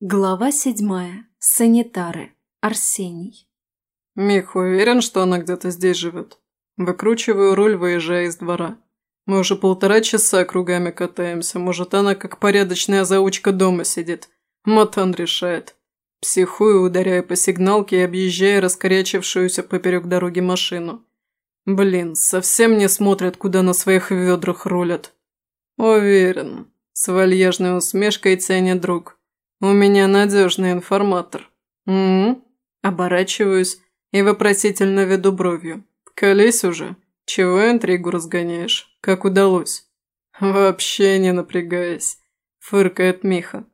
Глава седьмая. Санитары. Арсений. Мих уверен, что она где-то здесь живет. Выкручиваю руль, выезжая из двора. Мы уже полтора часа кругами катаемся. Может, она как порядочная заучка дома сидит. Матан решает. Психую, ударяя по сигналке и объезжая раскорячившуюся поперек дороги машину. Блин, совсем не смотрят, куда на своих ведрах рулят. Уверен. С вальяжной усмешкой тянет друг. «У меня надежный информатор». «М-м-м?» Оборачиваюсь и вопросительно веду бровью. «Колись уже. Чего интригу разгоняешь? Как удалось?» «Вообще не напрягаясь», – фыркает Миха.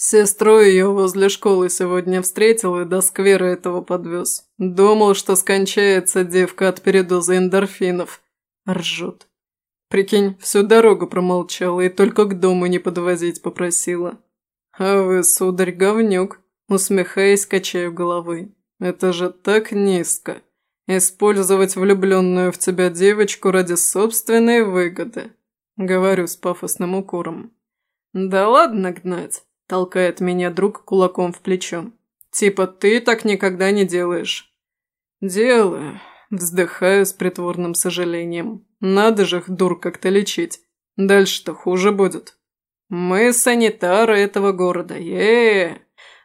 Сестру ее возле школы сегодня встретил и до сквера этого подвез. Думал, что скончается девка от передоза эндорфинов. Ржет. Прикинь, всю дорогу промолчала и только к дому не подвозить попросила. «А вы, сударь, говнюк», – усмехаясь, качаю головой. «Это же так низко. Использовать влюбленную в тебя девочку ради собственной выгоды», – говорю с пафосным укором. «Да ладно гнать», – толкает меня друг кулаком в плечо. «Типа ты так никогда не делаешь». «Делаю», – вздыхаю с притворным сожалением. «Надо же их дур как-то лечить. Дальше-то хуже будет». «Мы санитары этого города, е, -е, -е.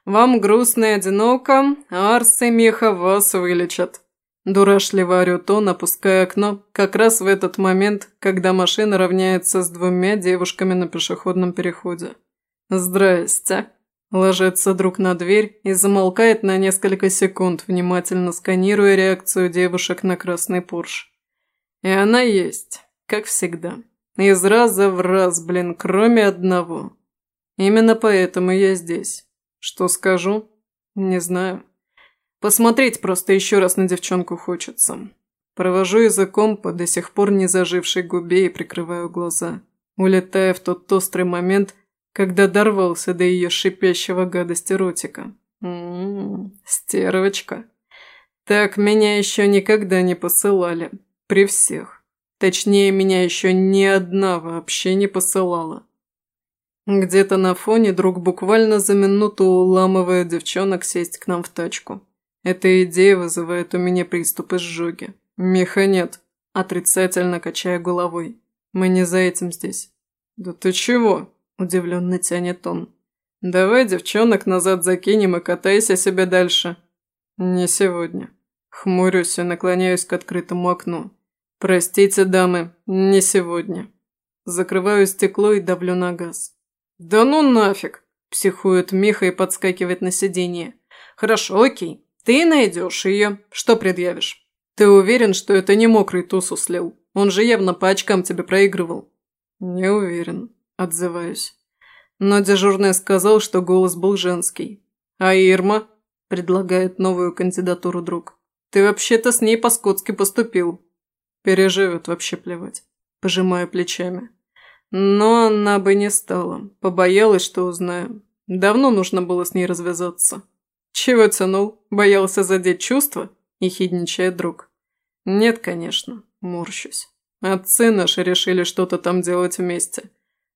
Вам грустно и одиноко, Арс и Меха вас вылечат». Дурашливо орёт он, опуская окно, как раз в этот момент, когда машина равняется с двумя девушками на пешеходном переходе. «Здрасте». Ложится друг на дверь и замолкает на несколько секунд, внимательно сканируя реакцию девушек на красный Порш. И она есть, как всегда. Из раза в раз, блин, кроме одного. Именно поэтому я здесь. Что скажу? Не знаю. Посмотреть просто еще раз на девчонку хочется. Провожу языком по до сих пор не зажившей губе и прикрываю глаза, улетая в тот острый момент, когда дорвался до ее шипящего гадости ротика. Ммм, стервочка. Так меня еще никогда не посылали. При всех. Точнее, меня еще ни одна вообще не посылала. Где-то на фоне друг буквально за минуту уламывает девчонок сесть к нам в тачку. Эта идея вызывает у меня приступ изжоги. Меха нет, отрицательно качая головой. Мы не за этим здесь. «Да ты чего?» – удивленно тянет он. «Давай девчонок назад закинем и катайся себе дальше». «Не сегодня». Хмурюсь и наклоняюсь к открытому окну. «Простите, дамы, не сегодня». Закрываю стекло и давлю на газ. «Да ну нафиг!» – психует Миха и подскакивает на сиденье. «Хорошо, окей. Ты найдешь ее. Что предъявишь? Ты уверен, что это не мокрый тусу слил? Он же явно по очкам тебе проигрывал». «Не уверен», – отзываюсь. Но дежурный сказал, что голос был женский. «А Ирма?» – предлагает новую кандидатуру друг. «Ты вообще-то с ней по-скотски поступил. Переживет вообще плевать. Пожимаю плечами. Но она бы не стала. Побоялась, что узнаю. Давно нужно было с ней развязаться. Чего тянул? Боялся задеть чувства? Ехидничает друг. Нет, конечно. Морщусь. Отцы наши решили что-то там делать вместе.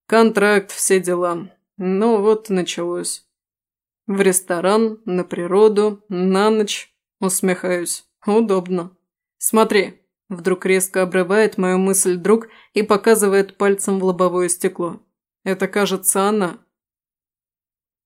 Контракт, все дела. Ну вот началось. В ресторан, на природу, на ночь. Усмехаюсь. Удобно. Смотри, Вдруг резко обрывает мою мысль друг и показывает пальцем в лобовое стекло. Это, кажется, она.